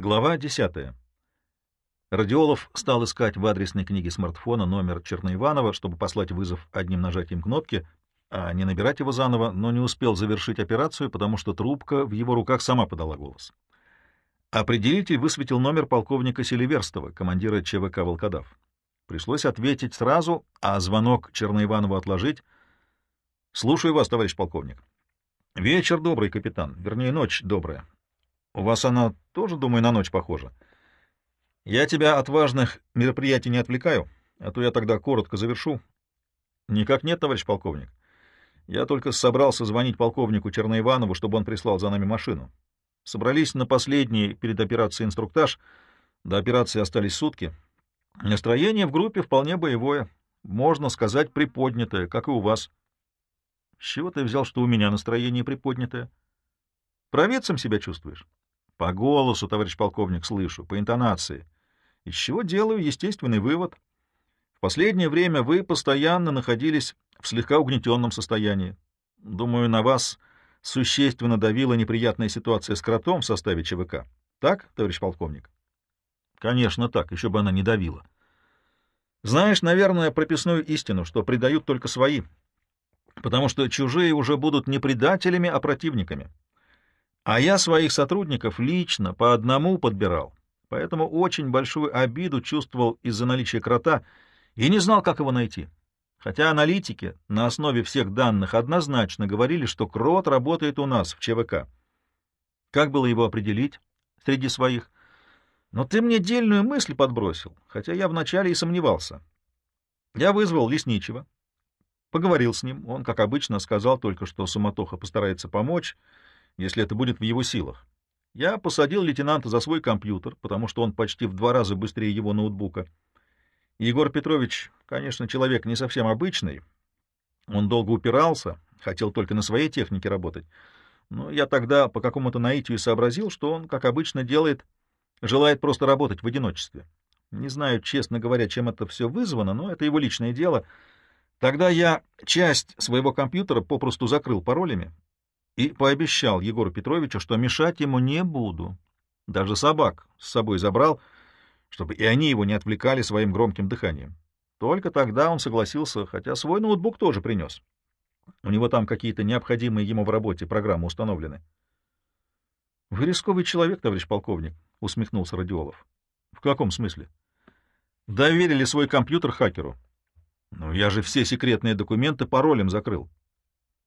Глава 10. Радиолов стал искать в адресной книге смартфона номер Черноиванова, чтобы послать вызов одним нажатием кнопки, а не набирать его заново, но не успел завершить операцию, потому что трубка в его руках сама подала голос. Определитель высветил номер полковника Селиверстова, командира ЧВК «Волкодав». Пришлось ответить сразу, а звонок Черноиванову отложить. «Слушаю вас, товарищ полковник». «Вечер добрый, капитан. Вернее, ночь добрая. У вас она тоже, думаю, на ночь похожа. Я тебя от важных мероприятий не отвлекаю, а то я тогда коротко завершу. Никак нет, товарищ полковник. Я только собрался звонить полковнику Черноиванову, чтобы он прислал за нами машину. Собрались на последний перед операцией инструктаж. До операции остались сутки. Настроение в группе вполне боевое. Можно сказать, приподнятое, как и у вас. С чего ты взял, что у меня настроение приподнятое? Провидцем себя чувствуешь? По голосу, товарищ полковник, слышу, по интонации. Из чего делаю естественный вывод. В последнее время вы постоянно находились в слегка угнетенном состоянии. Думаю, на вас существенно давила неприятная ситуация с кротом в составе ЧВК. Так, товарищ полковник? Конечно, так, еще бы она не давила. Знаешь, наверное, прописную истину, что предают только свои, потому что чужие уже будут не предателями, а противниками. А я своих сотрудников лично по одному подбирал, поэтому очень большую обиду чувствовал из-за наличия крота и не знал, как его найти. Хотя аналитики на основе всех данных однозначно говорили, что крот работает у нас в ЧВК. Как было его определить среди своих? Но ты мне дельную мысль подбросил, хотя я вначале и сомневался. Я вызвал Лесничего, поговорил с ним. Он, как обычно, сказал только, что Суматоха постарается помочь, если это будет в его силах. Я посадил лейтенанта за свой компьютер, потому что он почти в два раза быстрее его ноутбука. Егор Петрович, конечно, человек не совсем обычный. Он долго упирался, хотел только на своей технике работать. Но я тогда по какому-то наитию сообразил, что он, как обычно делает, желает просто работать в одиночестве. Не знаю, честно говоря, чем это все вызвано, но это его личное дело. Тогда я часть своего компьютера попросту закрыл паролями, и пообещал Егору Петровичу, что мешать ему не буду. Даже собак с собой забрал, чтобы и они его не отвлекали своим громким дыханием. Только тогда он согласился, хотя свой ноутбук тоже принес. У него там какие-то необходимые ему в работе программы установлены. — Вы рисковый человек, товарищ полковник, — усмехнулся Радиолов. — В каком смысле? — Доверили свой компьютер хакеру. — Ну, я же все секретные документы паролем закрыл.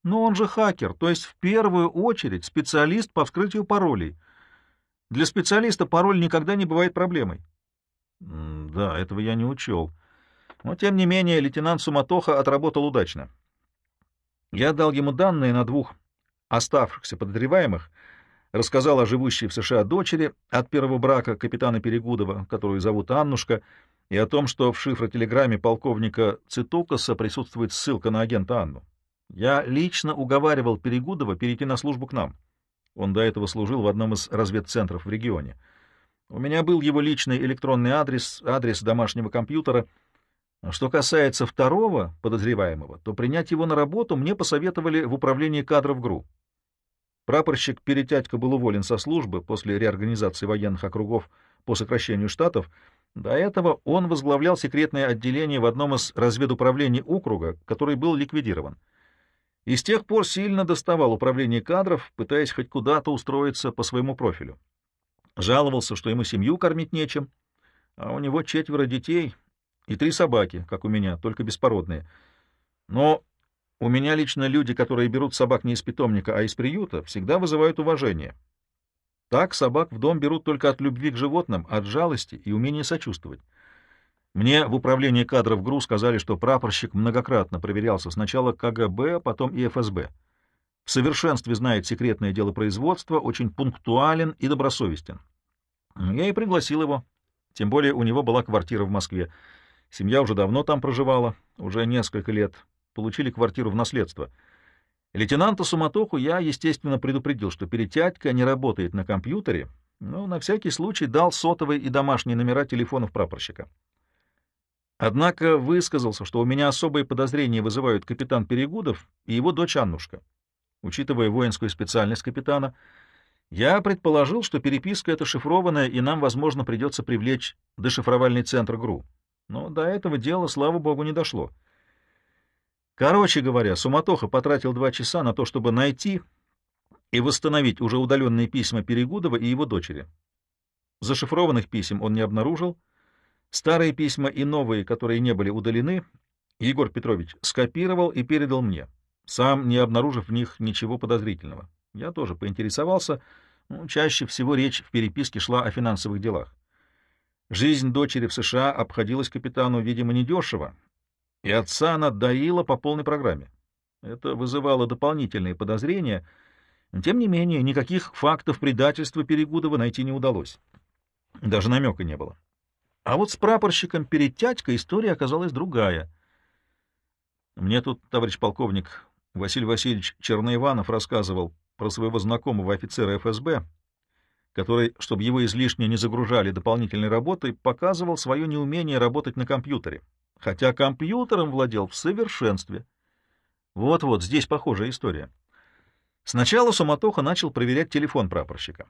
Но он же хакер, то есть в первую очередь специалист по вскрытию паролей. Для специалиста пароль никогда не бывает проблемой. Да, этого я не учел. Но, тем не менее, лейтенант Суматоха отработал удачно. Я дал ему данные на двух оставшихся подозреваемых, рассказал о живущей в США дочери от первого брака капитана Перегудова, которую зовут Аннушка, и о том, что в шифротелеграмме полковника Цитукаса присутствует ссылка на агента Анну. Я лично уговаривал Перегудова перейти на службу к нам. Он до этого служил в одном из разведцентров в регионе. У меня был его личный электронный адрес, адрес домашнего компьютера. Что касается второго подозреваемого, то принять его на работу мне посоветовали в управлении кадров ГРУ. Прапорщик Перетятько был уволен со службы после реорганизации военных округов по сокращению штатов. До этого он возглавлял секретное отделение в одном из разведуправлений округа, который был ликвидирован и с тех пор сильно доставал управление кадров, пытаясь хоть куда-то устроиться по своему профилю. Жаловался, что ему семью кормить нечем, а у него четверо детей и три собаки, как у меня, только беспородные. Но у меня лично люди, которые берут собак не из питомника, а из приюта, всегда вызывают уважение. Так собак в дом берут только от любви к животным, от жалости и умения сочувствовать. Мне в управлении кадров ГРУ сказали, что прапорщик многократно проверялся сначала КГБ, потом и ФСБ. В совершенстве знает секретное дело производства, очень пунктуален и добросовестен. Я и пригласил его. Тем более у него была квартира в Москве. Семья уже давно там проживала, уже несколько лет. Получили квартиру в наследство. Лейтенанта Суматоху я, естественно, предупредил, что перетятька не работает на компьютере, но на всякий случай дал сотовые и домашние номера телефонов прапорщика. Однако высказался, что у меня особые подозрения вызывают капитан Перегудов и его дочь Аннушка. Учитывая воинскую специальность капитана, Я предположил, что переписка эта шифрованная, и нам, возможно, придется привлечь дешифровальный центр ГРУ. Но до этого дела, слава богу, не дошло. Короче говоря, Суматоха потратил два часа на то, чтобы найти и восстановить уже удаленные письма Перегудова и его дочери. Зашифрованных писем он не обнаружил. Старые письма и новые, которые не были удалены, Егор Петрович скопировал и передал мне, сам не обнаружив в них ничего подозрительного. Я тоже поинтересовался. Ну, чаще всего речь в переписке шла о финансовых делах. Жизнь дочери в США обходилась капитану, видимо, недешево, и отца она доила по полной программе. Это вызывало дополнительные подозрения. Тем не менее, никаких фактов предательства Перегудова найти не удалось. Даже намека не было. А вот с прапорщиком Перетятько история оказалась другая. Мне тут товарищ полковник Василий Васильевич Черноиванов рассказывал про своего знакомого офицера ФСБ, который, чтобы его излишне не загружали дополнительной работой, показывал свое неумение работать на компьютере, хотя компьютером владел в совершенстве. Вот-вот, здесь похожая история. Сначала Суматоха начал проверять телефон прапорщика.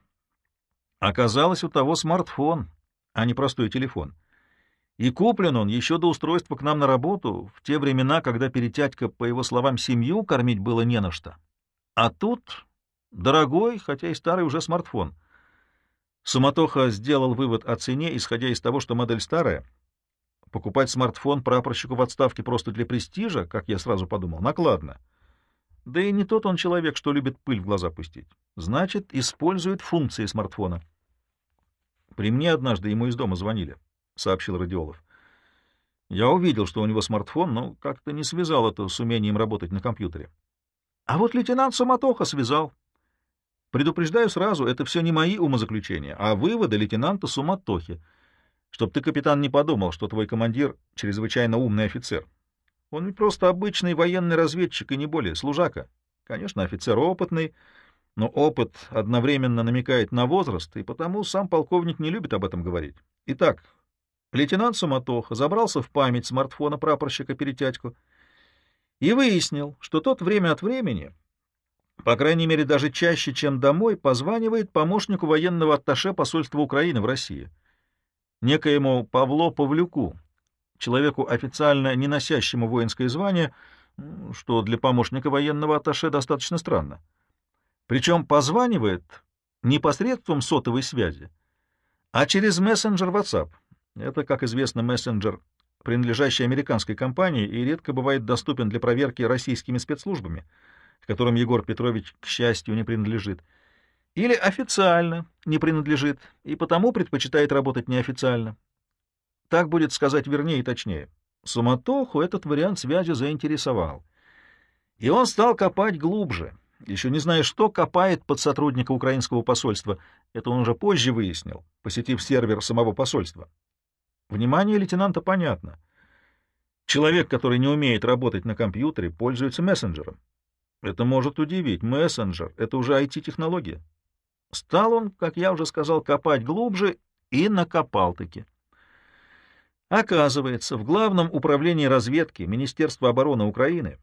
Оказалось, у того смартфон, а не простой телефон. И куплен он еще до устройства к нам на работу, в те времена, когда перетятька, по его словам, семью кормить было не на что. А тут Дорогой, хотя и старый уже смартфон. Суматоха сделал вывод о цене, исходя из того, что модель старая. Покупать смартфон прапорщику в отставке просто для престижа, как я сразу подумал, накладно. Да и не тот он человек, что любит пыль в глаза пустить. Значит, использует функции смартфона. При мне однажды ему из дома звонили, — сообщил Радиолов. Я увидел, что у него смартфон, но как-то не связал это с умением работать на компьютере. А вот лейтенант Суматоха связал. Предупреждаю сразу, это все не мои умозаключения, а выводы лейтенанта Суматохи, чтоб ты, капитан, не подумал, что твой командир — чрезвычайно умный офицер. Он ведь просто обычный военный разведчик и не более, служака. Конечно, офицер опытный, но опыт одновременно намекает на возраст, и потому сам полковник не любит об этом говорить. Итак, лейтенант Суматоха забрался в память смартфона прапорщика Перетятьку и выяснил, что тот время от времени по крайней мере, даже чаще, чем домой, позванивает помощнику военного атташе посольства Украины в России, некоему Павло Павлюку, человеку, официально не носящему воинское звание, что для помощника военного атташе достаточно странно. Причем позванивает не посредством сотовой связи, а через мессенджер WhatsApp. Это, как известно, мессенджер, принадлежащий американской компании и редко бывает доступен для проверки российскими спецслужбами — которым Егор Петрович, к счастью, не принадлежит, или официально не принадлежит и потому предпочитает работать неофициально. Так будет сказать вернее и точнее. Суматоху этот вариант связи заинтересовал. И он стал копать глубже, еще не зная, что копает под сотрудника украинского посольства. Это он уже позже выяснил, посетив сервер самого посольства. Внимание лейтенанта понятно. Человек, который не умеет работать на компьютере, пользуется мессенджером. Это может удивить. Мессенджер — это уже IT-технология. Стал он, как я уже сказал, копать глубже и накопал-таки. Оказывается, в Главном управлении разведки Министерства обороны Украины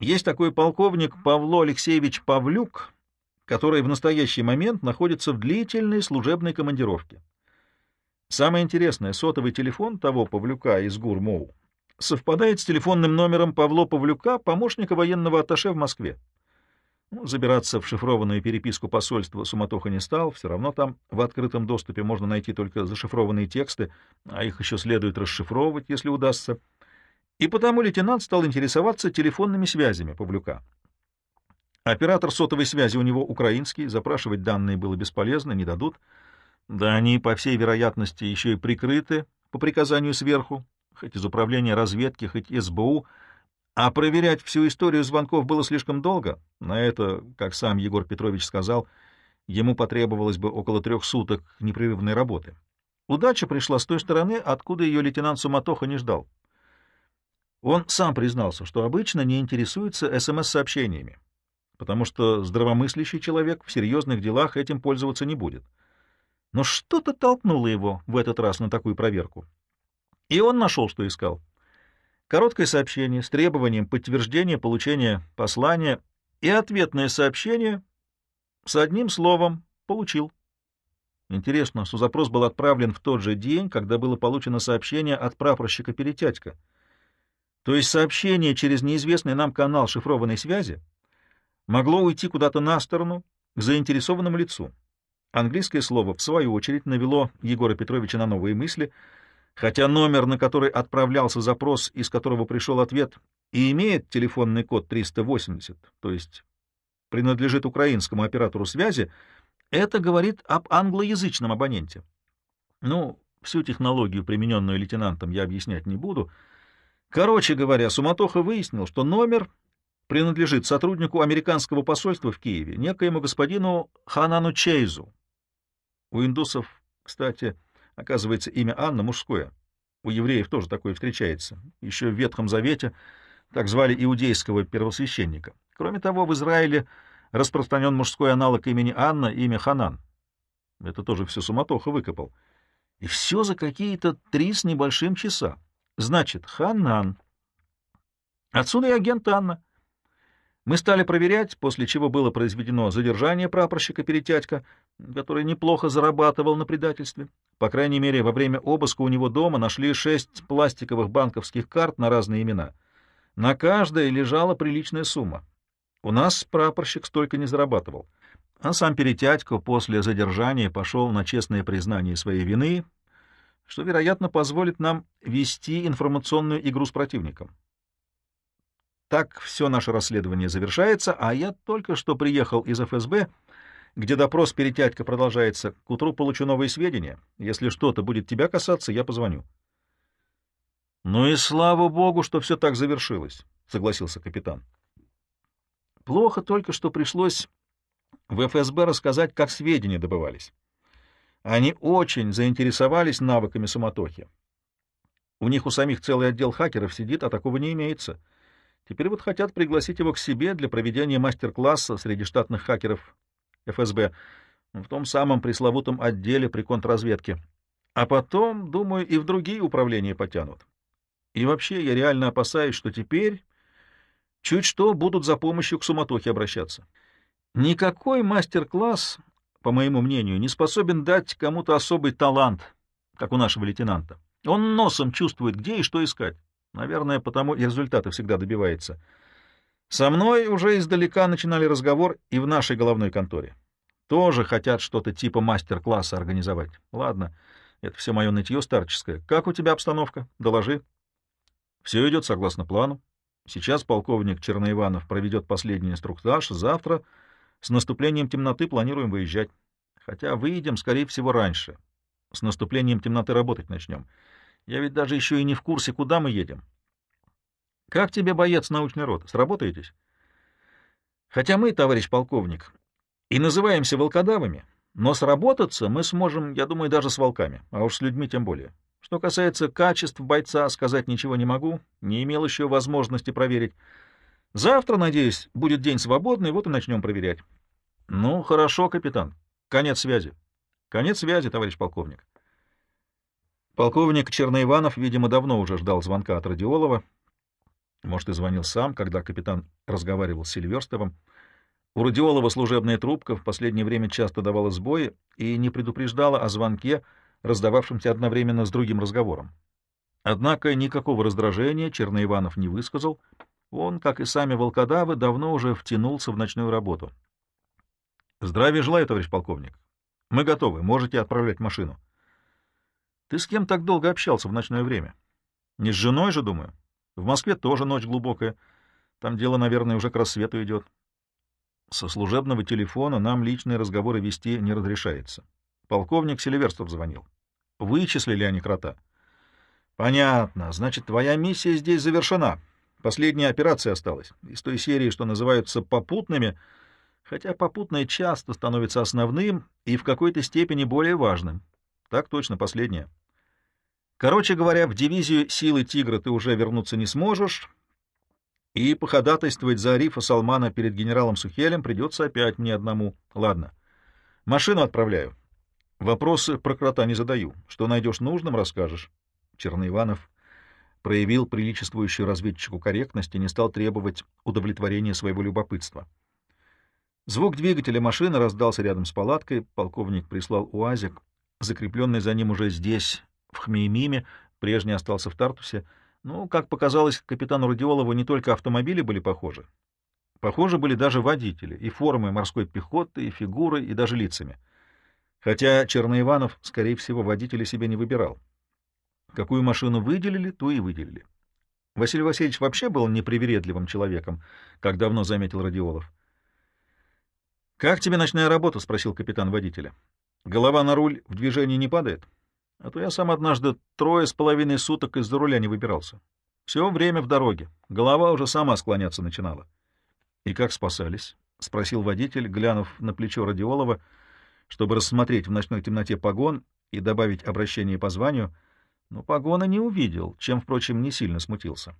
есть такой полковник Павло Алексеевич Павлюк, который в настоящий момент находится в длительной служебной командировке. Самое интересное, сотовый телефон того Павлюка из ГУР-МОУ совпадает с телефонным номером Павло Павлюка, помощника военного атташе в Москве. Ну, забираться в шифрованную переписку посольства Суматоха не стал, все равно там в открытом доступе можно найти только зашифрованные тексты, а их еще следует расшифровывать, если удастся. И потому лейтенант стал интересоваться телефонными связями Павлюка. Оператор сотовой связи у него украинский, запрашивать данные было бесполезно, не дадут. Да они, по всей вероятности, еще и прикрыты по приказанию сверху, хоть из управления разведки, хоть из СБУ, а проверять всю историю звонков было слишком долго. На это, как сам Егор Петрович сказал, ему потребовалось бы около трех суток непрерывной работы. Удача пришла с той стороны, откуда ее лейтенант Суматоха не ждал. Он сам признался, что обычно не интересуется СМС-сообщениями, потому что здравомыслящий человек в серьезных делах этим пользоваться не будет. Но что-то толкнуло его в этот раз на такую проверку. И он нашел, что искал. Короткое сообщение с требованием подтверждения получения послания и ответное сообщение С одним словом, получил. Интересно, что запрос был отправлен в тот же день, когда было получено сообщение от прапорщика Перетятька. То есть сообщение через неизвестный нам канал шифрованной связи могло уйти куда-то на сторону к заинтересованному лицу. Английское слово, в свою очередь, навело Егора Петровича на новые мысли, хотя номер, на который отправлялся запрос, из которого пришел ответ, и имеет телефонный код 380, то есть принадлежит украинскому оператору связи, это говорит об англоязычном абоненте. Ну, всю технологию, примененную лейтенантом, я объяснять не буду. Короче говоря, Суматоха выяснил, что номер принадлежит сотруднику американского посольства в Киеве, некоему господину Ханану Чейзу. У индусов, кстати, оказывается имя Анна мужское. У евреев тоже такое встречается. Еще в Ветхом Завете так звали иудейского первосвященника. Кроме того, в Израиле распространен мужской аналог имени Анна, имя Ханан. Это тоже все суматоха выкопал. И все за какие-то три с небольшим часа. Значит, Ханан. Отсюда и агент Анна. Мы стали проверять, после чего было произведено задержание прапорщика Перетятька, который неплохо зарабатывал на предательстве. По крайней мере, во время обыска у него дома нашли шесть пластиковых банковских карт на разные имена. На каждой лежала приличная сумма. У нас прапорщик столько не зарабатывал. А сам Перетятько после задержания пошел на честное признание своей вины, что, вероятно, позволит нам вести информационную игру с противником. Так все наше расследование завершается, а я только что приехал из ФСБ, где допрос Перетятько продолжается. К утру получу новые сведения. Если что-то будет тебя касаться, я позвоню. — Ну и слава богу, что все так завершилось, — согласился капитан. Плохо только, что пришлось в ФСБ рассказать, как сведения добывались. Они очень заинтересовались навыками суматохи. У них у самих целый отдел хакеров сидит, а такого не имеется. Теперь вот хотят пригласить его к себе для проведения мастер-класса среди штатных хакеров ФСБ в том самом пресловутом отделе при контрразведке. А потом, думаю, и в другие управления потянут. И вообще, я реально опасаюсь, что теперь Чуть что будут за помощью к суматохе обращаться. Никакой мастер-класс, по моему мнению, не способен дать кому-то особый талант, как у нашего лейтенанта. Он носом чувствует, где и что искать. Наверное, потому и результаты всегда добивается. Со мной уже издалека начинали разговор и в нашей головной конторе. Тоже хотят что-то типа мастер-класса организовать. Ладно, это все мое нытье старческое. Как у тебя обстановка? Доложи. Все идет согласно плану. Сейчас полковник Черноиванов проведет последний инструктаж, завтра с наступлением темноты планируем выезжать. Хотя выйдем, скорее всего, раньше. С наступлением темноты работать начнем. Я ведь даже еще и не в курсе, куда мы едем. Как тебе, боец научной роты, сработаетесь? Хотя мы, товарищ полковник, и называемся волкодавами, но сработаться мы сможем, я думаю, даже с волками, а уж с людьми тем более. Что касается качеств бойца, сказать ничего не могу, не имел еще возможности проверить. Завтра, надеюсь, будет день свободный, вот и начнем проверять. Ну, хорошо, капитан. Конец связи. Конец связи, товарищ полковник. Полковник Черноиванов, видимо, давно уже ждал звонка от Радиолова. Может, и звонил сам, когда капитан разговаривал с Сильверстовым. У Радиолова служебная трубка в последнее время часто давала сбои и не предупреждала о звонке, раздававшимся одновременно с другим разговором. Однако никакого раздражения Черноиванов не высказал, он, как и сами волкодавы, давно уже втянулся в ночную работу. — Здравия желаю, товарищ полковник. Мы готовы, можете отправлять машину. — Ты с кем так долго общался в ночное время? — Не с женой же, думаю. В Москве тоже ночь глубокая. Там дело, наверное, уже к рассвету идет. Со служебного телефона нам личные разговоры вести не разрешается. Полковник Селиверстов звонил. Вычислили они крота. Понятно. Значит, твоя миссия здесь завершена. Последняя операция осталась. Из той серии, что называются попутными, хотя попутное часто становится основным и в какой-то степени более важным. Так точно, последняя. Короче говоря, в дивизию силы «Тигра» ты уже вернуться не сможешь, и походатайствовать за Арифа Салмана перед генералом Сухелем придется опять мне одному. Ладно, машину отправляю. Вопросы про крота не задаю. Что найдешь нужным, расскажешь. Черноиванов проявил приличествующую разведчику корректность и не стал требовать удовлетворения своего любопытства. Звук двигателя машины раздался рядом с палаткой. Полковник прислал УАЗик, закрепленный за ним уже здесь, в Хмеймиме, прежний остался в Тартусе. Ну, как показалось капитану Радиолову, не только автомобили были похожи. Похожи были даже водители, и формы морской пехоты, и фигурой, и даже лицами. Хотя Черноиванов, скорее всего, водителя себе не выбирал. Какую машину выделили, ту и выделили. Василий Васильевич вообще был непривередливым человеком, как давно заметил Радиолов. «Как тебе ночная работа?» — спросил капитан водителя. «Голова на руль в движении не падает? А то я сам однажды трое с половиной суток из-за руля не выбирался. Все время в дороге. Голова уже сама склоняться начинала». «И как спасались?» — спросил водитель, глянув на плечо Радиолова, чтобы рассмотреть в ночной темноте погон и добавить обращение по званию, но погона не увидел, чем, впрочем, не сильно смутился.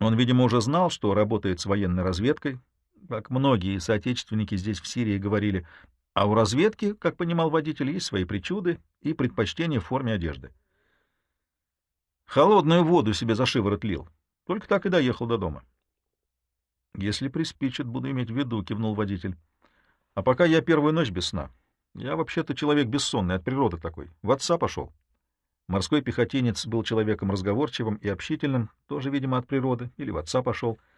Он, видимо, уже знал, что работает с военной разведкой, как многие соотечественники здесь в Сирии говорили, а у разведки, как понимал водитель, есть свои причуды и предпочтения в форме одежды. Холодную воду себе за шиворот лил. Только так и доехал до дома. — Если приспичит, буду иметь в виду, — кивнул водитель. — А пока я первую ночь без сна. Я вообще-то человек бессонный, от природы такой. В отца пошел. Морской пехотинец был человеком разговорчивым и общительным, тоже, видимо, от природы, или в отца пошел. —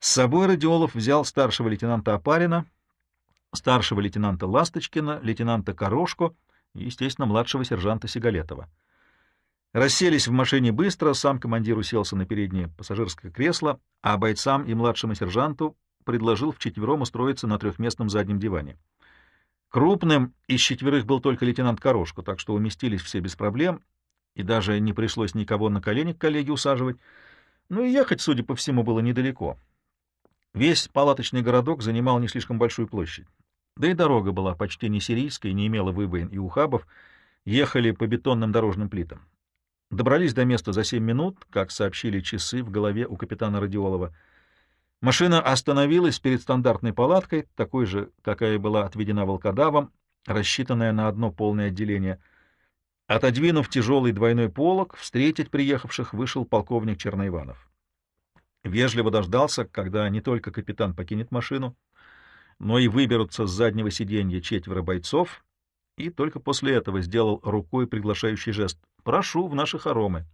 с собой Радиолов взял старшего лейтенанта Апарина, старшего лейтенанта Ласточкина, лейтенанта Корошко и, естественно, младшего сержанта Сигалетова. Расселись в машине быстро, сам командир уселся на переднее пассажирское кресло, а бойцам и младшему сержанту предложил вчетвером устроиться на трехместном заднем диване. Крупным из четверых был только лейтенант Корошко, так что уместились все без проблем, и даже не пришлось никого на колени к коллеге усаживать. Ну и ехать, судя по всему, было недалеко. Весь палаточный городок занимал не слишком большую площадь. Да и дорога была почти не сирийская, не имела выбоин и ухабов, ехали по бетонным дорожным плитам. Добрались до места за семь минут, как сообщили часы в голове у капитана Радиолова. Машина остановилась перед стандартной палаткой, такой же, какая была отведена волкодавом, рассчитанная на одно полное отделение. Отодвинув тяжелый двойной полог, встретить приехавших вышел полковник Черноиванов вежливо дождался, когда не только капитан покинет машину, но и выберутся с заднего сиденья четверо бойцов, и только после этого сделал рукой приглашающий жест «Прошу в наши хоромы».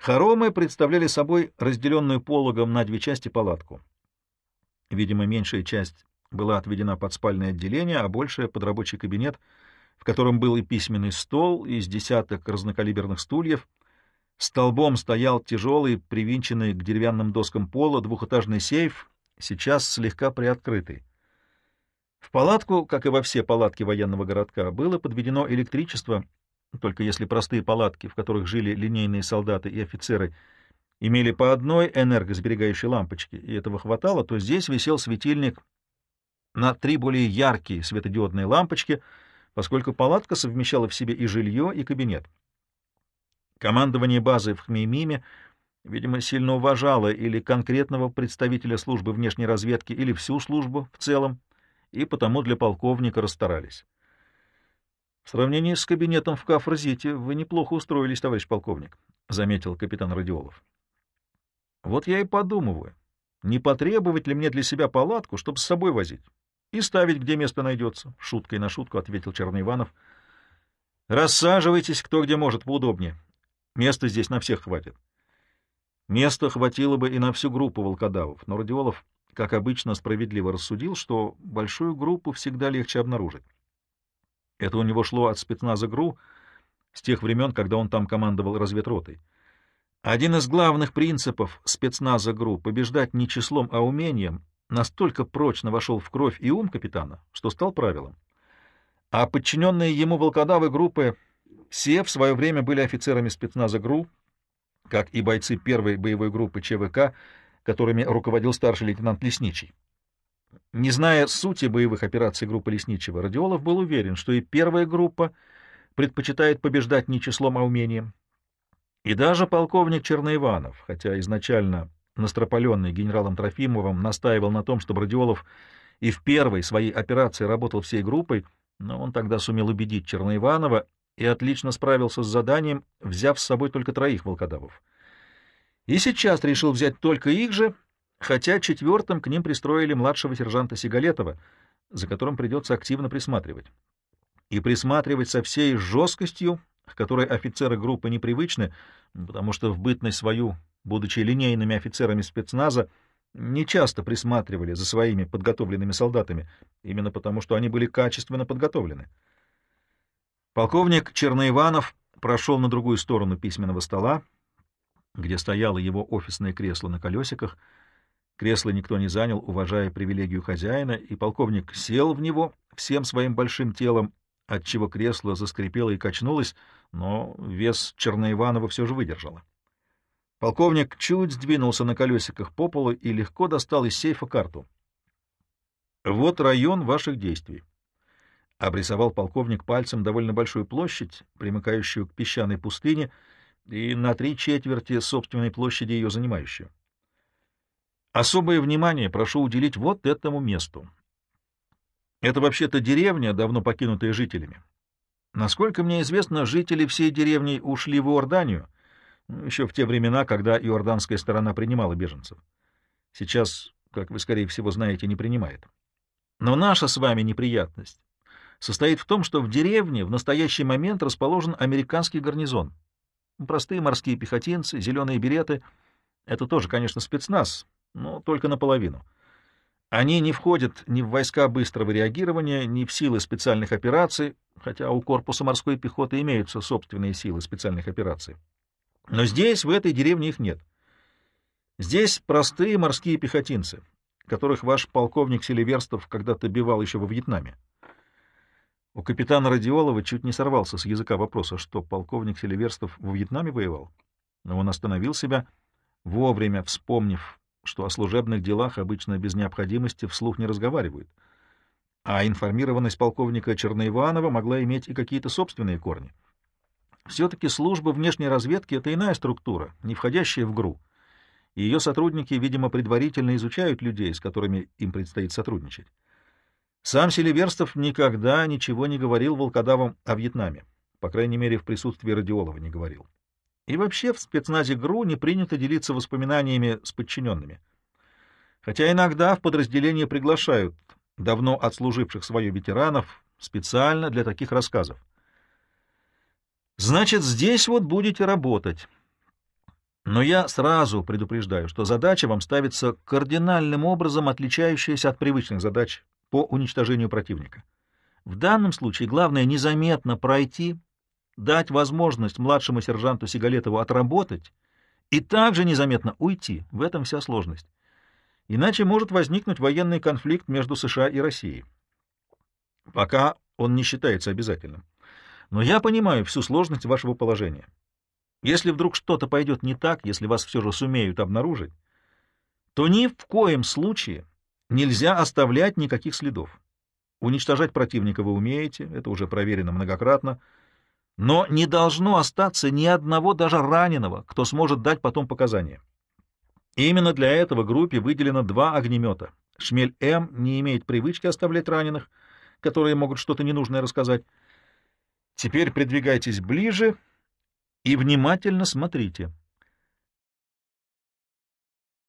Хоромы представляли собой разделенную пологом на две части палатку. Видимо, меньшая часть была отведена под спальное отделение, а большая — под рабочий кабинет, в котором был и письменный стол, и с десяток разнокалиберных стульев — Столбом стоял тяжелый, привинченный к деревянным доскам пола, двухэтажный сейф, сейчас слегка приоткрытый. В палатку, как и во все палатки военного городка, было подведено электричество, только если простые палатки, в которых жили линейные солдаты и офицеры, имели по одной энергосберегающей лампочке, и этого хватало, то здесь висел светильник на три более яркие светодиодные лампочки, поскольку палатка совмещала в себе и жилье, и кабинет. Командование базы в Хмеймиме, видимо, сильно уважало или конкретного представителя службы внешней разведки, или всю службу в целом, и потому для полковника расстарались. — В сравнении с кабинетом в Кафрзите вы неплохо устроились, товарищ полковник, — заметил капитан Радиолов. — Вот я и подумываю, не потребовать ли мне для себя палатку, чтобы с собой возить, и ставить, где место найдется, — шуткой на шутку ответил Черный Иванов. — Рассаживайтесь, кто где может, поудобнее. Места здесь на всех хватит. Места хватило бы и на всю группу волкодавов, но Радиолов, как обычно, справедливо рассудил, что большую группу всегда легче обнаружить. Это у него шло от спецназа ГРУ с тех времен, когда он там командовал разведротой. Один из главных принципов спецназа ГРУ — побеждать не числом, а умением — настолько прочно вошел в кровь и ум капитана, что стал правилом. А подчиненные ему волкодавы группы все в свое время были офицерами спецназа ГРУ, как и бойцы первой боевой группы ЧВК, которыми руководил старший лейтенант Лесничий. Не зная сути боевых операций группы Лесничего, Радиолов был уверен, что и первая группа предпочитает побеждать не числом, а умением. И даже полковник Черноиванов, хотя изначально настропаленный генералом Трофимовым настаивал на том, чтобы Радиолов и в первой своей операции работал всей группой, но он тогда сумел убедить Черноиванова и отлично справился с заданием, взяв с собой только троих волкодавов. И сейчас решил взять только их же, хотя четвертым к ним пристроили младшего сержанта Сигалетова, за которым придется активно присматривать. И присматривать со всей жесткостью, к которой офицеры группы непривычны, потому что в бытность свою, будучи линейными офицерами спецназа, не часто присматривали за своими подготовленными солдатами, именно потому что они были качественно подготовлены. Полковник Черноиванов прошел на другую сторону письменного стола, где стояло его офисное кресло на колесиках. Кресло никто не занял, уважая привилегию хозяина, и полковник сел в него всем своим большим телом, отчего кресло заскрипело и качнулось, но вес Черноиванова все же выдержало. Полковник чуть сдвинулся на колесиках по полу и легко достал из сейфа карту. «Вот район ваших действий». Обрисовал полковник пальцем довольно большую площадь, примыкающую к песчаной пустыне, и на три четверти собственной площади ее занимающую. Особое внимание прошу уделить вот этому месту. Это вообще-то деревня, давно покинутая жителями. Насколько мне известно, жители всей деревни ушли в Иорданию — еще в те времена, когда иорданская сторона принимала беженцев. Сейчас, как вы, скорее всего, знаете, не принимает. Но наша с вами неприятность состоит в том, что в деревне в настоящий момент расположен американский гарнизон. Простые морские пехотинцы, зеленые береты — это тоже, конечно, спецназ, но только наполовину. Они не входят ни в войска быстрого реагирования, ни в силы специальных операций, хотя у корпуса морской пехоты имеются собственные силы специальных операций. Но здесь, в этой деревне, их нет. Здесь простые морские пехотинцы, которых ваш полковник Селиверстов когда-то бивал еще во Вьетнаме. У капитана Радиолова чуть не сорвался с языка вопроса, что полковник Селиверстов во Вьетнаме воевал. Но он остановил себя, вовремя вспомнив, что о служебных делах обычно без необходимости вслух не разговаривают. А информированность полковника Черноиванова могла иметь и какие-то собственные корни. Все-таки служба внешней разведки — это иная структура, не входящая в ГРУ. И ее сотрудники, видимо, предварительно изучают людей, с которыми им предстоит сотрудничать. Сам Селиверстов никогда ничего не говорил волкодавам о Вьетнаме, по крайней мере, в присутствии Радиолова не говорил. И вообще в спецназе ГРУ не принято делиться воспоминаниями с подчиненными. Хотя иногда в подразделение приглашают давно отслуживших свое ветеранов специально для таких рассказов. Значит, здесь вот будете работать. Но я сразу предупреждаю, что задача вам ставится кардинальным образом отличающаяся от привычных задач по уничтожению противника. В данном случае главное незаметно пройти, дать возможность младшему сержанту Сигалетову отработать и также незаметно уйти. В этом вся сложность. Иначе может возникнуть военный конфликт между США и Россией. Пока он не считается обязательным. Но я понимаю всю сложность вашего положения. Если вдруг что-то пойдет не так, если вас все же сумеют обнаружить, то ни в коем случае нельзя оставлять никаких следов. Уничтожать противника вы умеете, это уже проверено многократно, но не должно остаться ни одного даже раненого, кто сможет дать потом показания. Именно для этого группе выделено два огнемета. Шмель-М не имеет привычки оставлять раненых, которые могут что-то ненужное рассказать, Теперь придвигайтесь ближе и внимательно смотрите.